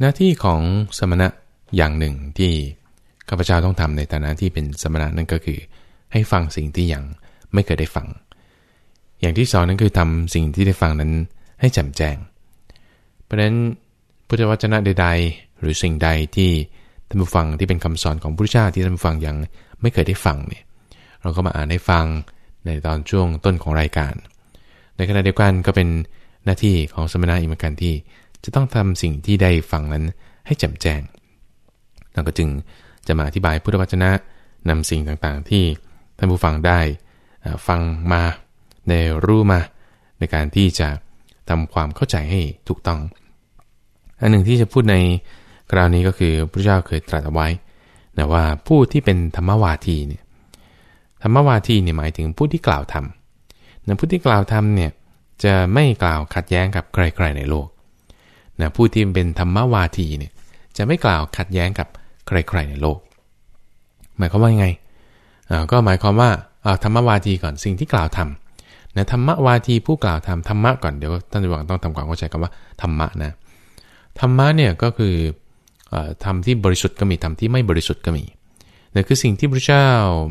หน้าที่ของสมณะอย่างหนึ่งที่ข้าพเจ้าต้องทำในฐานะที่เป็นสมณะนั่นก็คือ ให้ฟังสิ่งที่ยังไม่เคยได้ฟัง อย่างที่สองนั้นคือทำสิ่งที่ได้ฟังนั้นให้แจ่มแจ้ง เพราะฉะนั้นพุทธวจนะใด ๆ หรือสิ่งใดที่ท่านผู้ฟังที่เป็นคำสอนของพระพุทธเจ้าที่ท่านผู้ฟังยังไม่เคยได้ฟังเนี่ยเราก็มาอ่านให้ฟังในตอนช่วงต้นของรายการ ในขณะเดียวกันก็เป็นหน้าที่ของสมณะอีกเหมือนกันที่ จะต้องทำสิ่งที่ได้ฟังนั้นให้แจ่มแจ้งเราก็จึงจะมาอธิบายพุทธวจนะนำสิ่งต่างๆ ที่ท่านผู้ฟังได้ฟังมาในรู้มา ในการที่จะทำความเข้าใจให้ถูกต้อง อันหนึ่งที่จะพูดในคราวนี้ก็คือพระเจ้าเคยตรัสเอาไว้นะว่าผู้ที่เป็นธรรมวาทีเนี่ยธรรมวาทีเนี่ยหมายถึงผู้ที่กล่าวธรรมนะผู้ที่กล่าวธรรมเนี่ยจะไม่กล่าวขัดแย้งกับใครๆในโลก นะผู้ที่เป็นธรรมวาทีเนี่ยจะไม่กล่าวขัดแย้งกับใคร ๆ ในโลก หมายความว่าไงก็หมายความว่าธรรมวาทีก่อนสิ่งที่กล่าวทำนะธรรมวาทีผู้กล่าวทำธรรมะก่อนเดี๋ยวท่านจะบอกต้องทำความเข้าใจกันว่าธรรมะนะธรรมะเนี่ยก็คือธรรมที่บริสุทธิ์ก็มีธรรมที่ไม่บริสุทธิ์ก็มีนี่คือสิ่งที่พระเจ้า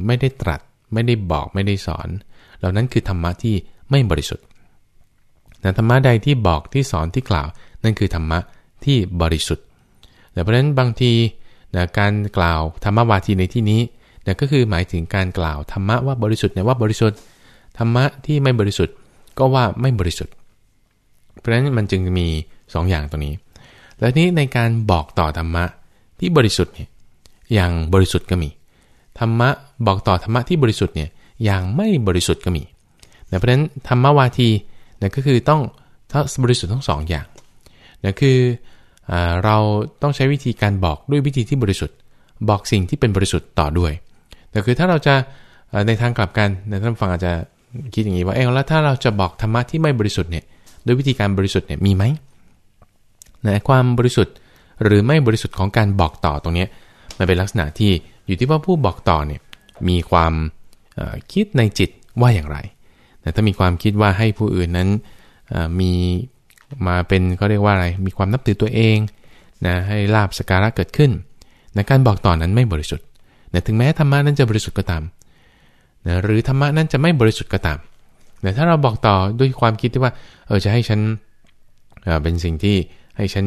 ไม่ได้ตรัส ไม่ได้บอกไม่ได้สอน เหล่านั้นคือธรรมะที่ไม่บริสุทธิ์ แต่ธรรมะใดที่บอกที่สอนที่กล่าว นั่นคือธรรมะที่บริสุทธิ์แต่เพราะฉะนั้นบางทีนะการกล่าวธรรมวาทีในที่นี้นะก็คือหมายถึงการกล่าวธรรมะว่าบริสุทธิ์เนี่ยว่าบริสุทธิ์ธรรมะที่ไม่บริสุทธิ์ก็ว่าไม่บริสุทธิ์ เพราะฉะนั้นมันจึงมี 2ออย่างตรงนี้ และนี้ในการบอกต่อธรรมะที่บริสุทธิ์เนี่ยอย่างบริสุทธิ์ก็มีธรรมะบอกต่อธรรมะที่บริสุทธิ์เนี่ยอย่างไม่บริสุทธิ์ก็มีเพราะฉะนั้นธรรมวาที นะก็คือต้องทั้งบริสุทธิ์ทั้งสองอย่างนะคือเราต้องใช้วิธีการบอกด้วยวิธีที่บริสุทธิ์ บอกสิ่งที่เป็นบริสุทธิ์ต่อด้วยแต่คือถ้าเราจะในทางกลับกันท่านฟังอาจจะคิดอย่างนี้ว่าเออแล้วถ้าเราจะบอกธรรมะที่ไม่บริสุทธิ์เนี่ยด้วยวิธีการบริสุทธิ์เนี่ยมีไหมนะความบริสุทธิ์หรือไม่บริสุทธิ์ของการบอกต่อตรงนี้มันเป็นลักษณะที่อยู่ที่ว่าผู้บอกต่อเนี่ยมีความคิดในจิตว่าอย่างไร ถ้ามีความคิดว่าให้ผู้อื่นนั้นมีมาเป็นเขาเรียกว่าอะไร มีความนับถือตัวเองนะให้ลาบสการะเกิดขึ้นนะการบอกต่อนนั้นไม่บริสุทธิ์นะถึงแม้ธรรมะนั้นจะบริสุทธิ์ก็ตามนะหรือธรรมะนั้นจะไม่บริสุทธิ์ก็ตามแต่ถ้าเราบอกต่อด้วยความคิดที่ว่า เออจะให้ฉันเป็นสิ่งที่ให้ฉัน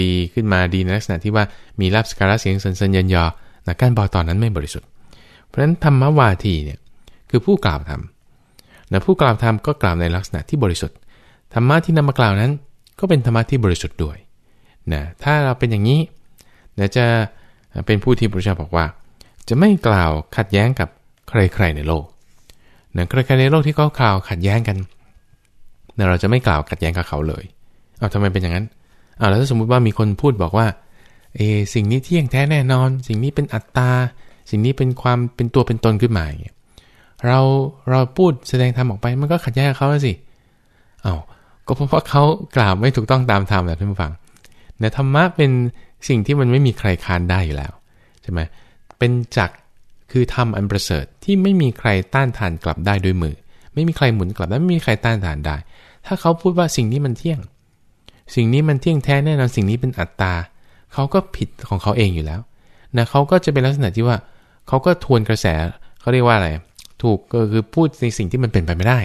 ดีขึ้นมาดีในลักษณะที่ว่ามีลาบสการะเสียงสันสันยันยอนะการบอกต่อนนั้นไม่บริสุทธิ์ เพราะฉะนั้นธรรมวาทีเนี่ยคือผู้กล่าวธรรม นะผู้กล่าวธรรมก็กล่าวในลักษณะที่บริสุทธิ์ธรรมะที่นำมากล่าวนั้น ก็เป็นธรรมะที่บริสุทธิ์ด้วยนะถ้าเราเป็นอย่างนี้นะจะเป็นผู้ที่พระเจ้าบอกว่า จะไม่กล่าวขัดแย้งกับใครๆในโลกนะใครๆในโลกที่เขากล่าวขัดแย้งกันนะเราจะไม่กล่าวขัดแย้งกับเขาเลยเอาทำไมเป็นอย่างนั้นเอาแล้วถ้าสมมุติว่ามีคนพูดบอกว่าเอสิ่งนี้เที่ยงแท้แน่นอน สิ่งนี้เป็นอัตตา สิ่งนี้เป็นความเป็นตัวเป็นตนขึ้นมาอย่างเงี้ย เราเราพูดแสดงธรรมออกไป มันก็ขัดแย้งเขาสิเอา้าก็เพราะเขากล่าวไม่ถูกต้องตามธรรมแหละท่านผู้ฟังเนธรรมะเป็นสิ่งที่มันไม่มีใครคานได้อยู่แล้วใช่ไหมเป็นจักคือธรรมอันประเสริฐที่ไม่มีใครต้านทานกลับได้ด้วยมือ ไม่มีใครหมุนกลับได้ไม่มีใครต้านทานได้ ถ้าเขาพูดว่าสิ่งนี้มันเที่ยง สิ่งนี้มันเที่ยงแท้แน่นอนสิ่งนี้เป็นอัตตาเขาก็ผิดของเขาเองอยู่แล้วนะเขาก็จะเป็นลักษณะที่ว่าเขาก็ทวนกระแสเขาเรียกว่าอะไร ถูกก็คือพูดในสิ่งที่มันเป็นไปไม่ได้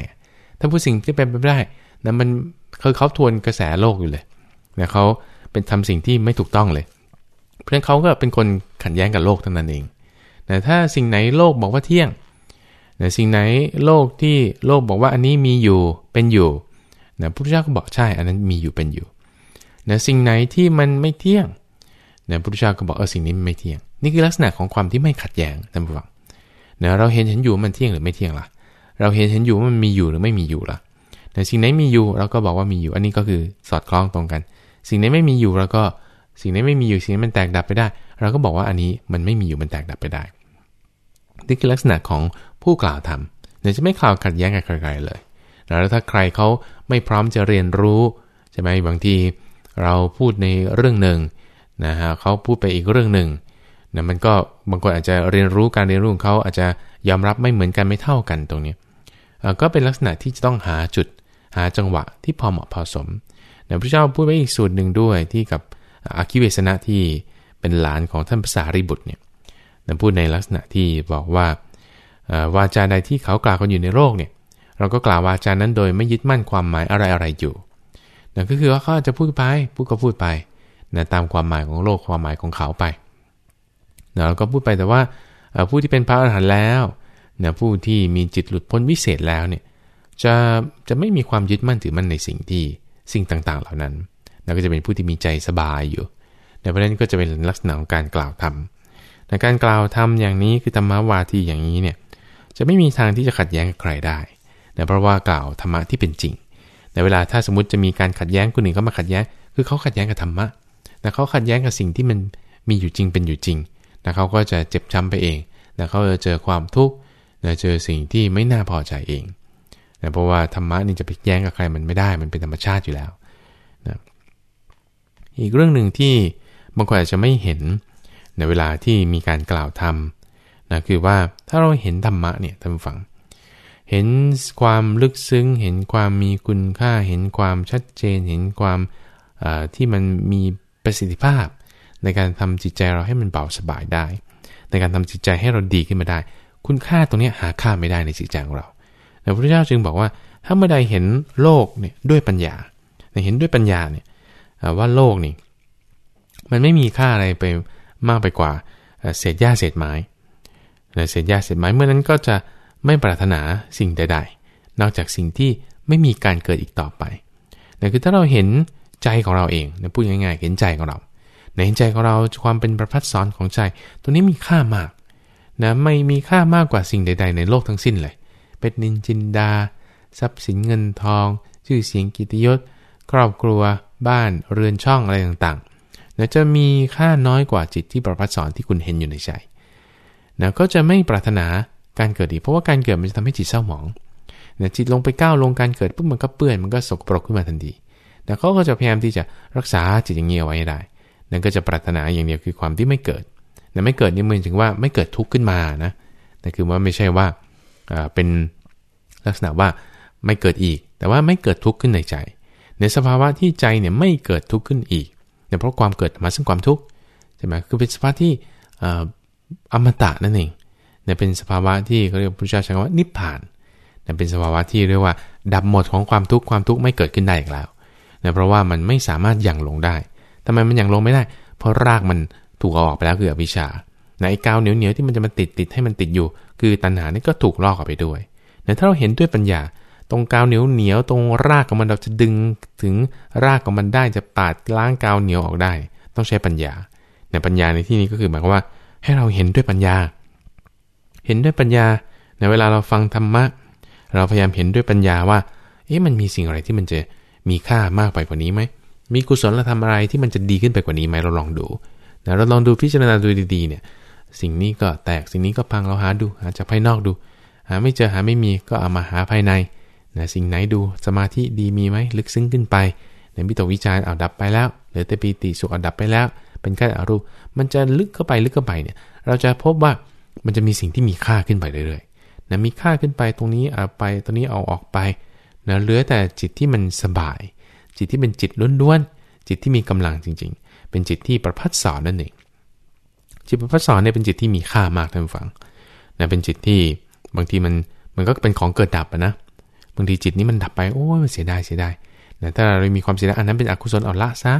ถ้าพูดสิ่งที่เป็นไปไม่ได้นะมันคือเขาทวนกระแสโลกอยู่เลยนะเขาเป็นทำสิ่งที่ไม่ถูกต้องเลย เพราะฉะนั้นเขาก็เป็นคนขัดแย้งกับโลกเท่านั้นเองแต่ถ้าสิ่งไหนโลกบอกว่าเที่ยงนะสิ่งไหนโลกที่โลกบอกว่าอันนี้มีอยู่เป็นอยู่นะพระพุทธเจ้าก็บอกใช่ อันนั้นมีอยู่เป็นอยู่นะสิ่งไหนที่มันไม่เที่ยงนะพระพุทธเจ้าก็บอกเออสิ่งนี้ไม่เที่ยง นี่คือลักษณะของความที่ไม่ขัดแย้งท่านผู้ฟัง นะเราเห็นเห็นอยู่มันเที่ยงหรือไม่เที่ยงล่ะ เราเห็นเห็นอยู่ว่ามันมีอยู่หรือไม่มีอยู่ล่ะแต่สิ่งไหนมีอยู่เราก็บอกว่ามีอยู่ อันนี้ก็คือสอดคล้องตรงกัน สิ่งไหนไม่มีอยู่เราก็สิ่งไหนไม่มีอยู่สิ่งนี้มันแตกดับไปได้ เราก็บอกว่าอันนี้มันไม่มีอยู่มันแตกดับไปได้นี่คือลักษณะของผู้กล่าวธรรมเดี๋ยจะไม่กล่าวขัดแย้งกับใครๆเลยแล้วถ้าใครเขาไม่พร้อมจะเรียนรู้ใช่ไหมบางทีเราพูดในเรื่องหนึ่งนะฮะเขาพูดไปอีกเรื่องหนึ่ง นะมันก็บางคนอาจจะเรียนรู้การเรียนรู้ของเขาอาจจะยอมรับไม่เหมือนกันไม่เท่ากันตรงนี้ก็เป็นลักษณะที่จะต้องหาจุดหาจังหวะที่พอเหมาะพอสมนะพระเจ้าพูดไว้อีกสูตรหนึ่งด้วยที่กับอาคิเวสนะที่เป็นหลานของท่านภาษาริบุตรเนี่ยนะพูดในลักษณะที่บอกว่าวาจาใดที่เขากล่าวกันอยู่ในโลกเนี่ย เราก็กล่าววาจานั้นโดยไม่ยึดมั่นความหมายอะไรอะไรอยู่นั่นก็คือว่าเขาจะพูดไปพูดก็พูดไปนะตามความหมายของโลกความหมายของเขาไป เราก็พูดไปแต่ว่าผู้ที่เป็นพระอรหันต์แล้วนะผู้ที่มีจิตหลุดพ้นวิเศษแล้วเนี่ยจะจะไม่มีความยึดมั่นถือมั่นในสิ่งที่สิ่งต่างๆ เหล่านั้นแล้วก็จะเป็นผู้ที่มีใจสบายอยู่ในประเด็นก็จะเป็นลักษณะของการกล่าวธรรมในการกล่าวธรรมอย่างนี้คือธรรมวาทีอย่างนี้เนี่ยจะไม่มีทางที่จะขัดแย้งกับใครได้นะเพราะว่ากล่าวธรรมะที่เป็นจริง ในเวลาถ้าสมมติจะมีการขัดแย้งคนหนึ่งเขามาขัดแย้ง คือเขาขัดแย้งกับธรรมะแต่เขาขัดแย้งกับสิ่งที่มันมีอยู่จริงเป็นอยู่จริง แต่เขาก็จะเจ็บช้าไปเองแต่เขาจะเจอความทุกข์เจอสิ่งที่ไม่น่าพอใจเองนะเพราะว่าธรรมะนี่จะไปแย้งกับใครมันไม่ได้ มันเป็นธรรมชาติอยู่แล้วนะอีกเรื่องหนึ่งที่บางคนอาจจะไม่เห็นในเวลาที่มีการกล่าวธรรมนะคือว่าถ้าเราเห็นธรรมะเนี่ยท่านฟัง เห็นความลึกซึ้ง เห็นความมีคุณค่า เห็นความชัดเจน เห็นความที่มันมีประสิทธิภาพ ในการทำจิตใจเราให้มันเบาสบายได้ ในการทำจิตใจให้เราดีขึ้นมาได้ คุณค่าตรงนี้หาค่าไม่ได้ในจิตใจของเราพระพุทธเจ้าจึงบอกว่าถ้าเมื่อใดเห็นโลกเนี่ยด้วยปัญญาเห็นด้วยปัญญาเนี่ยว่าโลกนี่มันไม่มีค่าอะไรไปมากไปกว่าเศษหญ้าเศษไม้เศษหญ้าเศษไม้เมื่อนั้นก็จะไม่ปรารถนาสิ่งใด ๆ นอกจากสิ่งที่ไม่มีการเกิดอีกต่อไปนั่นคือถ้าเราเห็นใจของเราเองนะพูดง่ายๆเห็นใจของเรา ในใจของเราความเป็นประพัดสอนของใจ ตัวนี้มีค่ามากนะไม่มีค่ามากกว่าสิ่งใด ๆ ในโลกทั้งสิ้นเลย เป็นนินจินดา ทรัพย์สินเงินทอง ชื่อเสียงกิตยศ ครอบครัว บ้านเรือนช่องอะไรต่างๆนะจะมีค่าน้อยกว่าจิตที่ประพัดสอนที่คุณเห็นอยู่ในใจนะก็จะไม่ปรารถนาการเกิดอีกเพราะว่าการเกิดมันจะทำให้จิตเศร้าหมองนะจิตลงไปก้าวลงการเกิดปุ๊บมันก็เปื้อนมันก็สกปรกขึ้นมาทันทีแต่เขาก็จะพยายามที่จะรักษาจิตอย่างเงี้ยไว้ได้ นั่นก็จะปรารถนาอย่างเดียวคือความที่ไม่เกิดแต่ไม่เกิดนี่มันถึงว่าไม่เกิดทุกข์ขึ้นมานะนั่นคือว่าไม่ใช่ว่าเป็นลักษณะว่าไม่เกิดอีก แต่ว่าไม่เกิดทุกข์ขึ้นในใจ ในสภาวะที่ใจเนี่ยไม่เกิดทุกข์ขึ้นอีกเนี่ยเพราะความเกิดมาซึ่งความทุกข์ใช่ไหมคือเป็นสภาวะที่อมตะนั่นเองเนี่ยเป็นสภาวะที่เขาเรียกพระเจ้าใช้คำว่านิพพานเนี่ยเป็นสภาวะที่เรียกว่า ดับหมดของความทุกข์ความทุกข์ไม่เกิดขึ้นได้อีกแล้วนะเพราะว่ามันไม่สามารถยั่งลงได้ ทำไมมันอยั่งลงไม่ได้ เพราะรากมันถูกเอาออกไปแล้วคืออวิชชาในไอ้กาวเหนียวๆที่มันจะมาติดติดให้มันติดอยู่ คือตัณหานี่ก็ถูกลอกออกไปด้วยแต่ถ้าเราเห็นด้วยปัญญา ตรงกาวเหนียวเหนียวตรงรากของมันเราจะดึงถึงรากของมันได้จะปาดล้างกาวเหนียวออกได้ ต้องใช้ปัญญาในปัญญาในที่นี้ก็คือหมายความว่า ให้เราเห็นด้วยปัญญา เห็นด้วยปัญญาในเวลาเราฟังธรรมะ เราพยายามเห็นด้วยปัญญาว่า เอ๊ะมันมีสิ่งอะไรที่มันจะมีค่ามากไปกว่านี้ไหม มีกุศลธรรมอะไรที่มันจะดีขึ้นไปกว่านี้ไหมเราลองดูนะเราลองดูพิจารณาดูดีๆเนี่ย สิ่งนี้ก็แตกสิ่งนี้ก็พังเราหาดูหาจากภายนอกดู หาไม่เจอหาไม่มีก็เอามาหาภายในนะสิ่งไหนดูสมาธิดีมีไหมลึกซึ้งขึ้นไปในมิตรวิจารเอาดับไปแล้วเหลือแต่ปีติสุขเอาดับไปแล้ว เป็นแค่อารูปมันจะลึกเข้าไปลึกเข้าไปเนี่ยเราจะพบว่ามันจะมีสิ่งที่มีค่าขึ้นไปเรื่อยๆนะมีค่าขึ้นไปตรงนี้เอาไปตรงนี้เอาออกไปนะเหลือแต่จิตที่มันสบาย จิตที่เป็นจิตล้วนๆจิตที่มีกำลังจริง ๆ เป็นจิตที่ประพัดสอนนั่นเองจิตประพัดสอนเนี่ยเป็นจิตที่มีค่ามากท่านฟังนะเป็นจิตที่บางทีมันมันก็เป็นของเกิดดับนะบางทีจิตนี้มันดับไปโอ้เสียดายเสียดายนะถ้าเรามีความเสียดายอันนั้นเป็นอกุศลเอาละซะ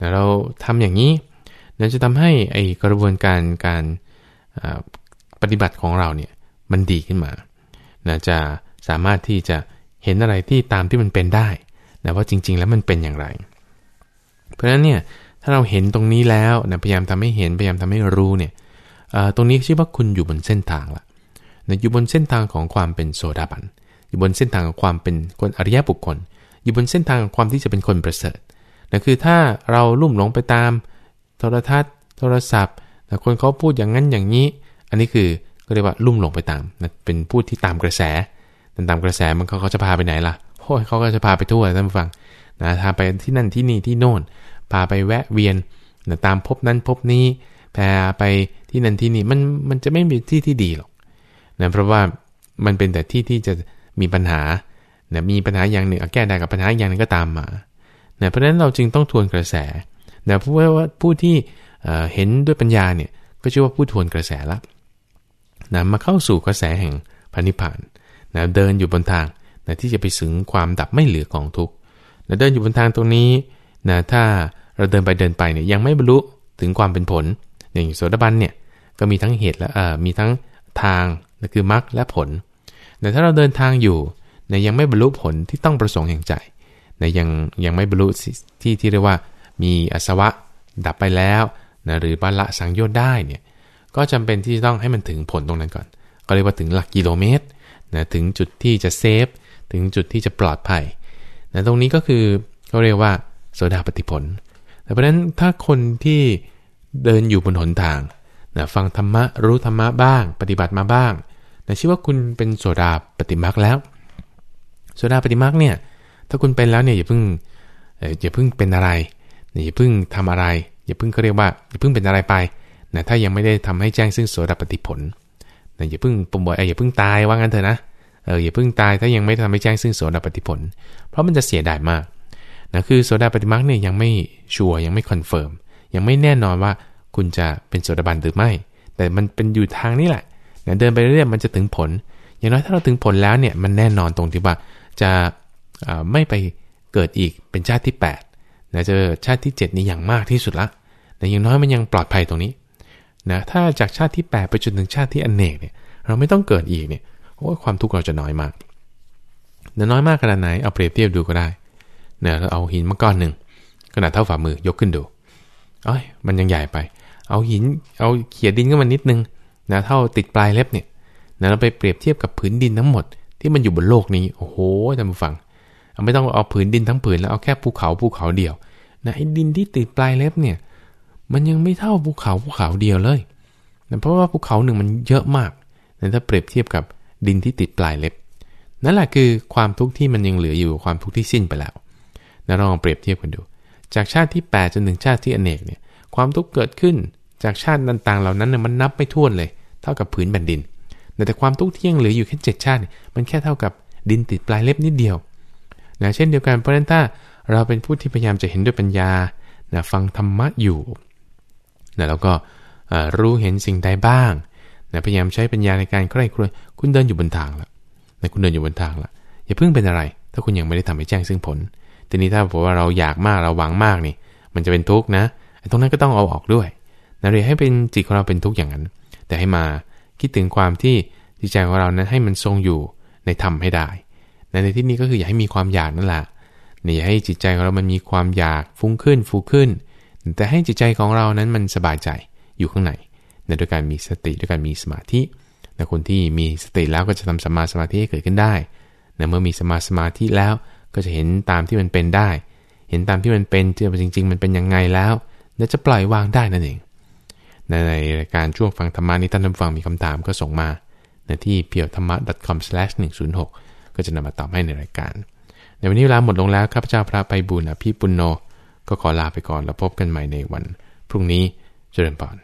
นะเราทำอย่างนี้นั่นจะทำให้ไอกระบวนการการปฏิบัติของเราเนี่ยมันดีขึ้นมานะจะสามารถที่จะเห็นอะไรที่ตามที่มันเป็นได้ นะว่าจริง ๆ แล้วมันเป็นอย่างไร เพราะฉะนั้นเนี่ยถ้าเราเห็นตรงนี้แล้วนะพยายามทำให้เห็นพยายามทำให้รู้เนี่ยตรงนี้ชื่อว่าคุณอยู่บนเส้นทางละนะอยู่บนเส้นทางของความเป็นโสดาบันอยู่บนเส้นทางของความเป็นคนอริยบุคคล อยู่บนเส้นทางของความที่จะเป็นคนประเสริฐนะคือถ้าเราลุ่มหลงไปตาม โทรทัศน์ โทรศัพท์แต่คนเขาพูดอย่างนั้นอย่างนี้ อันนี้คือก็เรียกว่าลุ่มหลงไปตามนะเป็นพูดที่ตามกระแสตามกระแสมันเขาเขาจะพาไปไหนล่ะ โอ้ยเขาก็จะพาไปทั่วท่านฟังนะพาไปที่นั่นที่นี่ที่โน่นพาไปแวะเวียนนะตามพบนั้นพบนี้พาไปที่นั่นที่นี่มันมันจะไม่มีที่ที่ดีหรอกนะเพราะว่ามันเป็นแต่ที่ที่จะมีปัญหานะมีปัญหาอย่างหนึ่งแก้ได้กับปัญหาอย่างหนึ่งก็ตามมานะเพราะฉะนั้นเราจึงต้องทวนกระแสนะผู้ว่าผู้ที่เห็นด้วยปัญญาเนี่ยก็ชื่อว่าผู้ทวนกระแสละนะมาเข้าสู่กระแสแห่งพันิพานนะเดินอยู่บนทาง นะที่จะไปถึงความดับไม่เหลือของทุกข์นะเดินอยู่บนทางตรงนี้นะถ้าเราเดินไปเดินไปเนี่ยยังไม่บรรลุถึงความเป็นผล อย่างโสดาบันเนี่ยก็มีทั้งเหตุและเอ่อมีทั้งทางนะคือมรรคและผลแต่ถ้าเราเดินทางอยู่นะยังไม่บรรลุผลที่ต้องประสงค์แห่างใจนะยังยังไม่บรรลุที่ที่เรียกว่ามีอสวะดับไปแล้วนะหรือบาละสังโยชน์ได้เนี่ยก็จำเป็นที่ต้องให้มันถึงผลตรงนั้นก่อน ก็เรียกว่าถึงหลักกิโลเมตรนะถึงจุดที่จะเซฟ ถึงจุดที่จะปลอดภัยนะตรงนี้ก็คือเขาเรียกว่าโสดาปฏิผลแต่เพราะนั้นถ้าคนที่เดินอยู่บนหนทางนะฟังธรรมะรู้ธรรมะบ้าง ปฏิบัติมาบ้างนะชื่อว่าคุณเป็นโสดาปัตติมรรคแล้วโสดาปัตติมรรคเนี่ยถ้าคุณเป็นแล้วเนี่ยอย่าเพิ่งอย่าเพิ่งเป็นอะไรอย่าเพิ่งทำอะไร อย่าเพิ่งเขาเรียกว่าอย่าเพิ่งเป็นอะไรไปนะถ้ายังไม่ได้ทำให้แจ้งซึ่งโสดาปัตติผลนะอย่าเพิ่งปมบ่อยอย่าเพิ่งตายว่างั้นเถอะนะ เอออย่าเพิ่งตายถ้ายังไม่ทำให้แจ้งซึ่งโสดาปัตติผล เพราะมันจะเสียดายมากนะคือโสดาปัตติมรรคเนี่ยยังไม่ชัวร์ยังไม่ confirm ยังไม่แน่นอนว่าคุณจะเป็นโสดาบันหรือไม่ แต่มันเป็นอยู่ทางนี้แหละนะเดินไปเรื่อยมันจะถึงผล อย่างน้อยถ้าเราถึงผลแล้วเนี่ยมันแน่นอนตรงที่ว่าจะไม่ไปเกิดอีกเป็นชาติที่8นะจอชาติที่ 7 นี้อย่างมากที่สุดละแต่อย่างน้อยมันยังปลอดภัยตรงนี้นะถ้าจากชาติที่ 8 ไปจนถึงชาติที่อนเนกเนี่ยเราไม่ต้องเกิดอีกเนี่ย โอ้ความทุกข์เราจะน้อยมากนะน้อยมากขนาดไหนเอาเปรียบเทียบดูก็ได้เนี่ยเราเอาหินมาก้อนหนึ่งขนาดเท่าฝ่ามือยกขึ้นดูเอ้ยมันยังใหญ่ไป เอาหินเอาเขี่ยดินขึ้นมานิดนึงนะเท่าติดปลายเล็บเนี่ยนะเราไปเปรียบเทียบกับผืนดินทั้งหมด ที่มันอยู่บนโลกนี้โอ้โหท่านผู้ฟังไม่ต้องเอาผืนดินทั้งผืนแล้วเอาแค่ภูเขาภูเขาเดียวนะไอ้ดินที่ติดปลายเล็บเนี่ย มันยังไม่เท่าภูเขาภูเขาเดียวเลยนะเพราะว่าภูเขาหนึ่งมันเยอะมากนะถ้าเปรียบเทียบกับ ดินที่ติดปลายเล็บ นั่นแหละคือความทุกข์ที่มันยังเหลืออยู่ความทุกข์ที่สิ้นไปแล้วนะลองเปรียบเทียบกันดู จากชาติที่ 8 จนถึงชาติที่อเนกเนี่ยความทุกข์เกิดขึ้นจากชาติต่างๆเหล่านั้นเนี่ยมันนับไม่ถ้วนเลย เท่ากับผืนแผ่นดิน แต่ความทุกข์ที่ยังเหลืออยู่แค่เจ็ดชาติ มันแค่เท่ากับดินติดปลายเล็บนิดเดียวนะเช่นเดียวกันเพราะฉะนั้นถ้าเราเป็นผู้ที่พยายามจะเห็นด้วยปัญญานะฟังธรรมะอยู่นะแล้วก็รู้เห็นสิ่งใดบ้าง นะพยายามใช้ปัญญาในการใคร่ครวญคุณเดินอยู่บนทางละนะคุณเดินอยู่บนทางละอย่าเพิ่งเป็นอะไร ถ้าคุณยังไม่ได้ทำให้แจ้งซึ่งผล ทีนี้ถ้าบอกว่าเราอยากมากเราหวังมากนี่ มันจะเป็นทุกข์นะตรงนั้นก็ต้องเอาออกด้วยนะเลยให้เป็นจิตของเราเป็นทุกข์อย่างนั้น แต่ให้มาคิดถึงความที่จิตใจของเรานั้นให้มันทรงอยู่ในธรรมให้ได้ ในที่นี้ก็คืออย่าให้มีความอยากนั่นแหละนี่ให้จิตใจของเรามันมีความอยากฟุ้งขึ้นฟูขึ้น แต่ให้จิตใจของเรานั้นมันสบายใจอยู่ข้างใน ในด้วยการมีสติด้วยการมีสมาธิแต่คนที่มีสติแล้วก็จะทำสมาสมาธิให้เกิดขึ้นได้ในเมื่อมีสมาสมาธิแล้วก็จะเห็นตามที่มันเป็นได้ เห็นตามที่มันเป็นเจอจริง ๆ มันเป็นยังไงแล้วแล้วจะปล่อยวางได้นั่นเองในรายการช่วงฟังธรรมานี้ท่านผู้ฟังมีคำถามก็ส่งมาในที่เพียวธรรมะ .com/106 ก็จะนำมาตอบให้ในรายการ ในวันนี้เวลาหมดลงแล้วข้าพเจ้าพระไปบุญอภิปุณโน ก็ขอลาไปก่อนแล้วพบกันใหม่ในวัน พรุ่งนี้เจริญพร